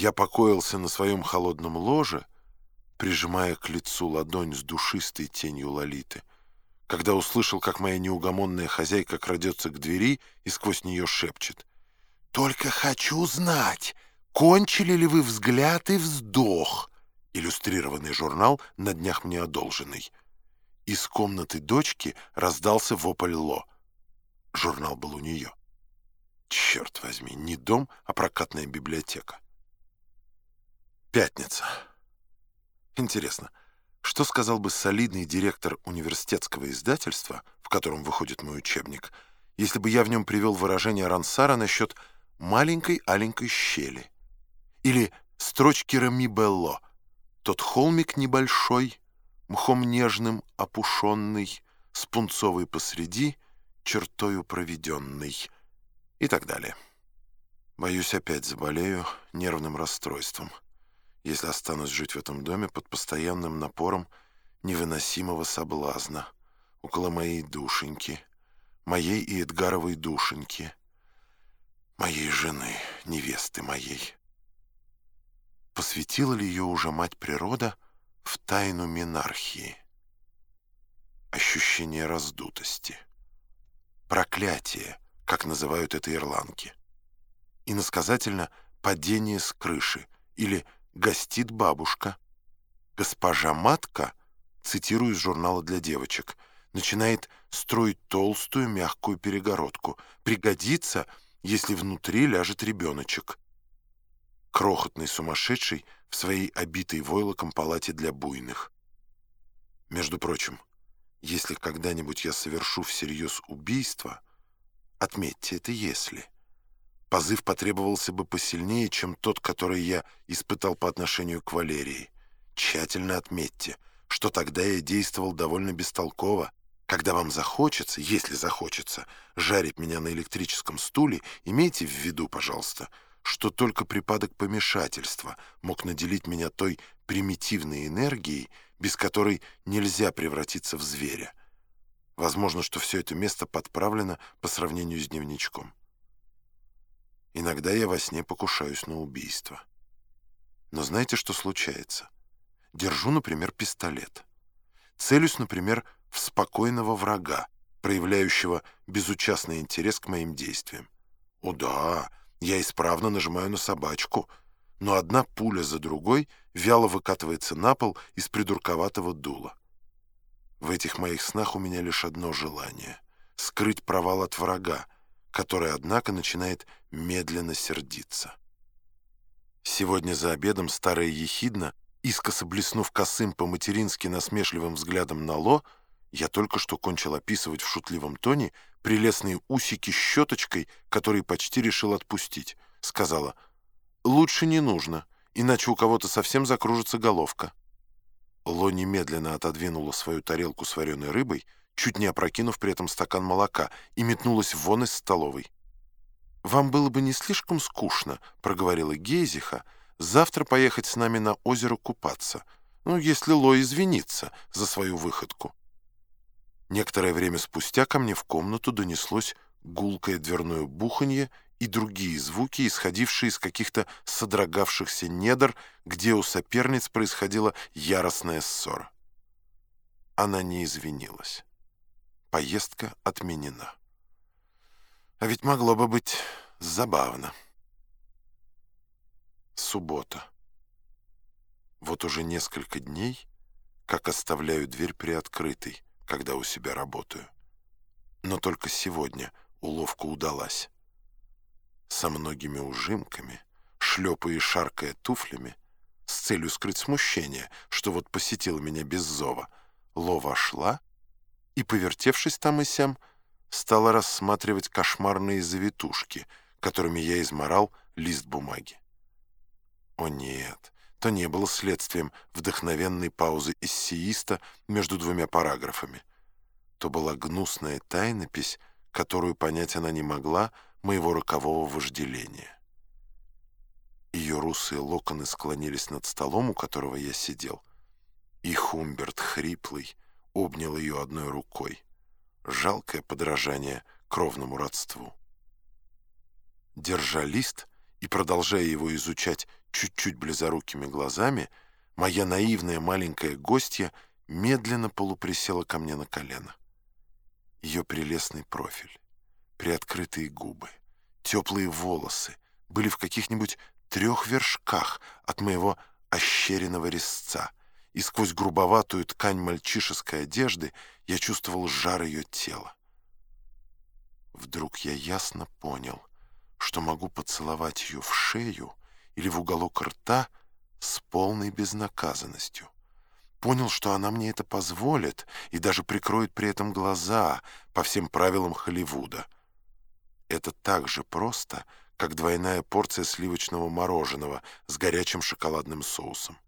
Я покоился на своем холодном ложе, прижимая к лицу ладонь с душистой тенью Лолиты, когда услышал, как моя неугомонная хозяйка крадется к двери и сквозь нее шепчет. «Только хочу знать, кончили ли вы взгляд и вздох?» Иллюстрированный журнал на днях мне одолженный. Из комнаты дочки раздался вопль Ло. Журнал был у нее. Черт возьми, не дом, а прокатная библиотека. Пятница. Интересно, что сказал бы солидный директор университетского издательства, в котором выходит мой учебник, если бы я в нем привел выражение Рансара насчет маленькой-аленькой щели? Или строчки Рами Белло. Тот холмик небольшой, мхом нежным опушенный, с пунцовой посреди, чертою проведенный и так далее. Боюсь, опять заболею нервным расстройством, если останусь жить в этом доме под постоянным напором невыносимого соблазна около моей душеньки, моей и Эдгаровой душеньки, моей жены, невесты моей. Посвятила ли ее уже мать природа в тайну минархии? Ощущение раздутости. Проклятие, как называют это ирландки. Иносказательно «падение с крыши» или «гостит бабушка». Госпожа Матка, цитирую из журнала для девочек, начинает строить толстую мягкую перегородку. Пригодится, если внутри ляжет ребеночек. Крохотный сумасшедший в своей обитой войлоком палате для буйных. Между прочим, если когда-нибудь я совершу всерьез убийство, отметьте это «если». Позыв потребовался бы посильнее, чем тот, который я испытал по отношению к Валерии. Тщательно отметьте, что тогда я действовал довольно бестолково. Когда вам захочется, если захочется, жарить меня на электрическом стуле, имейте в виду, пожалуйста, что только припадок помешательства мог наделить меня той примитивной энергией, без которой нельзя превратиться в зверя. Возможно, что все это место подправлено по сравнению с дневничком. Иногда я во сне покушаюсь на убийство. Но знаете, что случается? Держу, например, пистолет. Целюсь, например, в спокойного врага, проявляющего безучастный интерес к моим действиям. О да, я исправно нажимаю на собачку — но одна пуля за другой вяло выкатывается на пол из придурковатого дула. В этих моих снах у меня лишь одно желание — скрыть провал от врага, который, однако, начинает медленно сердиться. Сегодня за обедом старая ехидна, искоса блеснув косым по-матерински насмешливым взглядом на Ло, я только что кончил описывать в шутливом тоне прелестные усики щеточкой, которые почти решил отпустить. Сказала — «Лучше не нужно, иначе у кого-то совсем закружится головка». Ло немедленно отодвинула свою тарелку с вареной рыбой, чуть не опрокинув при этом стакан молока, и метнулась вон из столовой. «Вам было бы не слишком скучно», — проговорила Гейзиха, «завтра поехать с нами на озеро купаться, ну, если Ло извинится за свою выходку». Некоторое время спустя ко мне в комнату донеслось гулкое дверное буханье и другие звуки, исходившие из каких-то содрогавшихся недр, где у соперниц происходила яростная ссора. Она не извинилась. Поездка отменена. А ведь могло бы быть забавно. Суббота. Вот уже несколько дней, как оставляю дверь приоткрытой, когда у себя работаю. Но только сегодня уловка удалась со многими ужимками, шлепая и шаркая туфлями, с целью скрыть смущение, что вот посетила меня без зова, Ло вошла и, повертевшись там и сям, стала рассматривать кошмарные завитушки, которыми я изморал лист бумаги. О нет, то не было следствием вдохновенной паузы эссеиста между двумя параграфами. То была гнусная тайнопись, которую понять она не могла, моего рокового вожделения. Ее русые локоны склонились над столом, у которого я сидел, и Хумберт, хриплый, обнял ее одной рукой. Жалкое подражание кровному родству. Держа лист и продолжая его изучать чуть-чуть близорукими глазами, моя наивная маленькая гостья медленно полуприсела ко мне на колено. Ее прелестный профиль, приоткрытые губы, теплые волосы были в каких-нибудь трех вершках от моего ощеренного резца, и сквозь грубоватую ткань мальчишеской одежды я чувствовал жар ее тела. Вдруг я ясно понял, что могу поцеловать ее в шею или в уголок рта с полной безнаказанностью. Понял, что она мне это позволит и даже прикроет при этом глаза по всем правилам Холливуда. Это так же просто, как двойная порция сливочного мороженого с горячим шоколадным соусом.